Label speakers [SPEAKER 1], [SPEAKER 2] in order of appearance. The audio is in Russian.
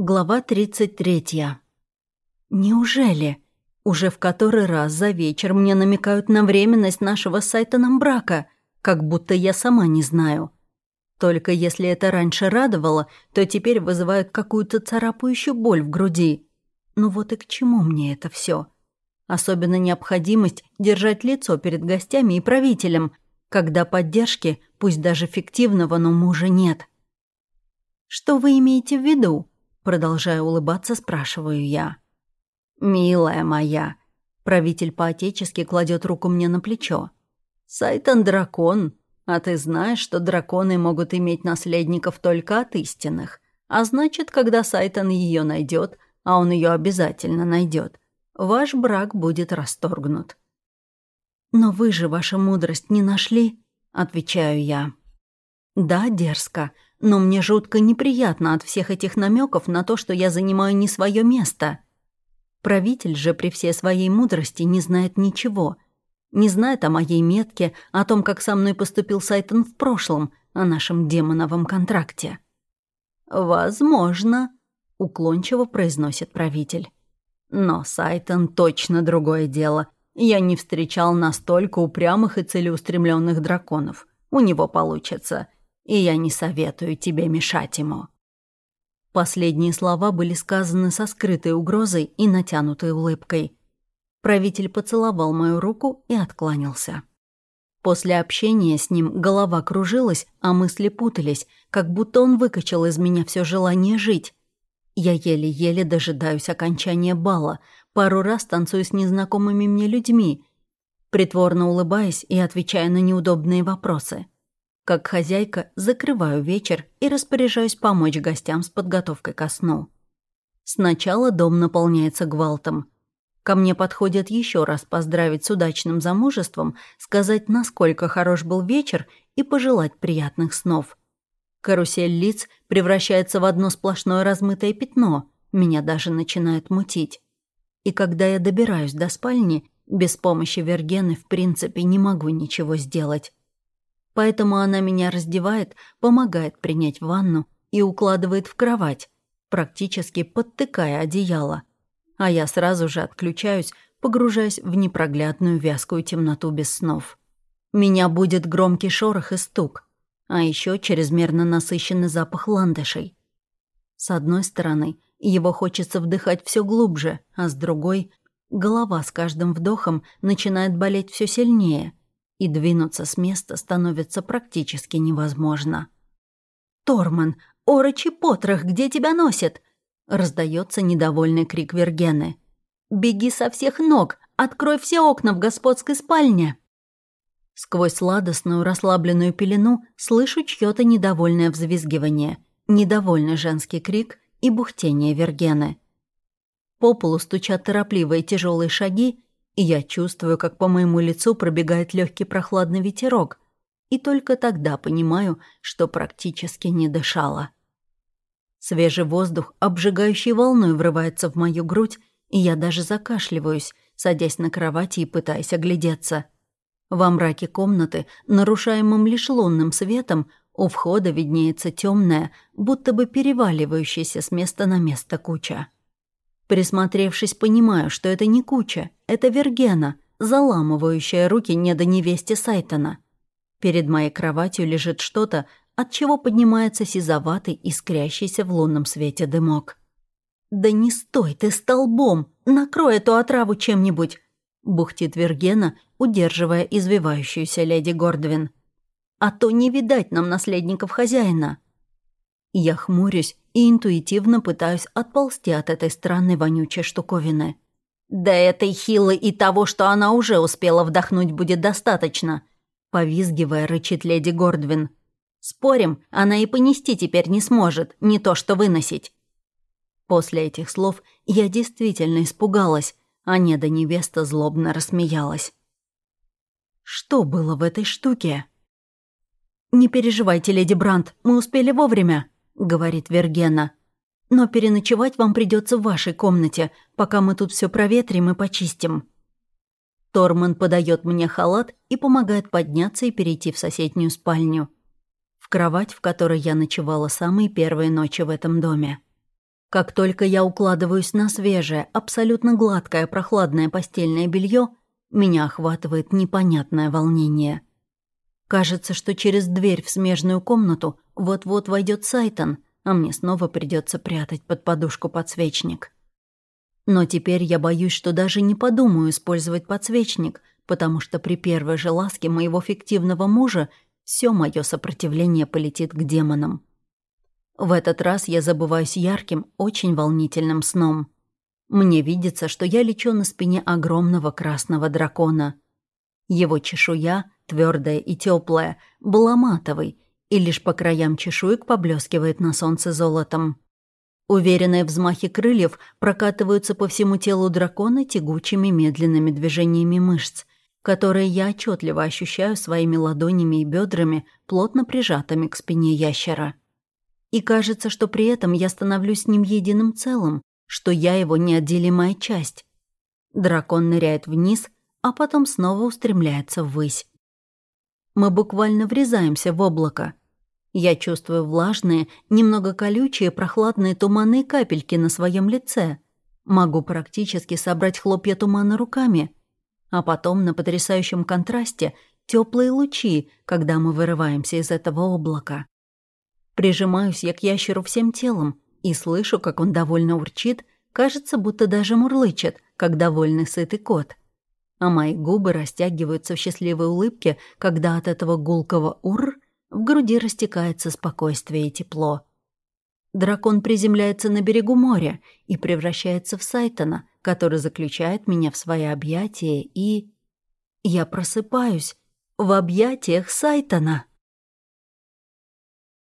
[SPEAKER 1] Глава 33. Неужели? Уже в который раз за вечер мне намекают на временность нашего с Сайтоном брака, как будто я сама не знаю. Только если это раньше радовало, то теперь вызывает какую-то царапающую боль в груди. Ну вот и к чему мне это все? Особенно необходимость держать лицо перед гостями и правителем, когда поддержки, пусть даже фиктивного, но мужа нет. Что вы имеете в виду? Продолжая улыбаться, спрашиваю я. «Милая моя», — правитель по-отечески кладет руку мне на плечо. «Сайтон дракон, а ты знаешь, что драконы могут иметь наследников только от истинных. А значит, когда Сайтон ее найдет, а он ее обязательно найдет, ваш брак будет расторгнут». «Но вы же вашу мудрость не нашли?» — отвечаю я. «Да, дерзко, но мне жутко неприятно от всех этих намеков на то, что я занимаю не свое место. Правитель же при всей своей мудрости не знает ничего. Не знает о моей метке, о том, как со мной поступил Сайтон в прошлом, о нашем демоновом контракте. «Возможно», — уклончиво произносит правитель. «Но Сайтон точно другое дело. Я не встречал настолько упрямых и целеустремленных драконов. У него получится и я не советую тебе мешать ему». Последние слова были сказаны со скрытой угрозой и натянутой улыбкой. Правитель поцеловал мою руку и откланялся. После общения с ним голова кружилась, а мысли путались, как будто он выкачал из меня все желание жить. Я еле-еле дожидаюсь окончания бала, пару раз танцую с незнакомыми мне людьми, притворно улыбаясь и отвечая на неудобные вопросы. Как хозяйка закрываю вечер и распоряжаюсь помочь гостям с подготовкой ко сну. Сначала дом наполняется гвалтом. Ко мне подходят еще раз поздравить с удачным замужеством, сказать, насколько хорош был вечер и пожелать приятных снов. Карусель лиц превращается в одно сплошное размытое пятно, меня даже начинает мутить. И когда я добираюсь до спальни, без помощи Вергены в принципе не могу ничего сделать поэтому она меня раздевает, помогает принять ванну и укладывает в кровать, практически подтыкая одеяло. А я сразу же отключаюсь, погружаясь в непроглядную вязкую темноту без снов. Меня будет громкий шорох и стук, а еще чрезмерно насыщенный запах ландышей. С одной стороны, его хочется вдыхать все глубже, а с другой — голова с каждым вдохом начинает болеть все сильнее — и двинуться с места становится практически невозможно. «Торман, орочи потрох, где тебя носит?» Раздается недовольный крик Вергены. «Беги со всех ног! Открой все окна в господской спальне!» Сквозь сладостную расслабленную пелену слышу чьё-то недовольное взвизгивание, недовольный женский крик и бухтение Вергены. По полу стучат торопливые тяжелые шаги, и я чувствую, как по моему лицу пробегает легкий прохладный ветерок, и только тогда понимаю, что практически не дышала. Свежий воздух обжигающей волной врывается в мою грудь, и я даже закашливаюсь, садясь на кровати и пытаясь оглядеться. Во мраке комнаты, нарушаемом лишь лунным светом, у входа виднеется темная, будто бы переваливающаяся с места на место куча. Присмотревшись, понимаю, что это не куча, это Вергена, заламывающая руки не до невесте Сайтона. Перед моей кроватью лежит что-то, от чего поднимается сизоватый, искрящийся в лунном свете дымок. «Да не стой ты столбом! Накрой эту отраву чем-нибудь!» — бухтит Вергена, удерживая извивающуюся леди Гордвин. «А то не видать нам наследников хозяина!» Я хмурюсь и интуитивно пытаюсь отползти от этой странной вонючей штуковины. «Да этой хилы и того, что она уже успела вдохнуть, будет достаточно», повизгивая, рычит леди Гордвин. «Спорим, она и понести теперь не сможет, не то что выносить». После этих слов я действительно испугалась, а Неда невеста злобно рассмеялась. Что было в этой штуке? «Не переживайте, леди Брандт, мы успели вовремя», говорит Вергена. «Но переночевать вам придется в вашей комнате, пока мы тут все проветрим и почистим». Торман подает мне халат и помогает подняться и перейти в соседнюю спальню. В кровать, в которой я ночевала самые первые ночи в этом доме. Как только я укладываюсь на свежее, абсолютно гладкое прохладное постельное белье, меня охватывает непонятное волнение. Кажется, что через дверь в смежную комнату вот-вот войдет Сайтон, а мне снова придется прятать под подушку подсвечник. Но теперь я боюсь, что даже не подумаю использовать подсвечник, потому что при первой же ласке моего фиктивного мужа все мое сопротивление полетит к демонам. В этот раз я забываюсь ярким, очень волнительным сном. Мне видится, что я лечу на спине огромного красного дракона. Его чешуя, твердая и теплая, была матовой, и лишь по краям чешуек поблескивает на солнце золотом. Уверенные взмахи крыльев прокатываются по всему телу дракона тягучими медленными движениями мышц, которые я отчетливо ощущаю своими ладонями и бедрами, плотно прижатыми к спине ящера. И кажется, что при этом я становлюсь с ним единым целым, что я его неотделимая часть. Дракон ныряет вниз, а потом снова устремляется ввысь. Мы буквально врезаемся в облако. Я чувствую влажные, немного колючие, прохладные туманные капельки на своем лице. Могу практически собрать хлопья тумана руками. А потом на потрясающем контрасте теплые лучи, когда мы вырываемся из этого облака. Прижимаюсь я к ящеру всем телом и слышу, как он довольно урчит, кажется, будто даже мурлычет, как довольный сытый кот. А мои губы растягиваются в счастливой улыбке, когда от этого гулкого «ур» в груди растекается спокойствие и тепло. Дракон приземляется на берегу моря и превращается в Сайтона, который заключает меня в свои объятия и... Я просыпаюсь в объятиях Сайтона.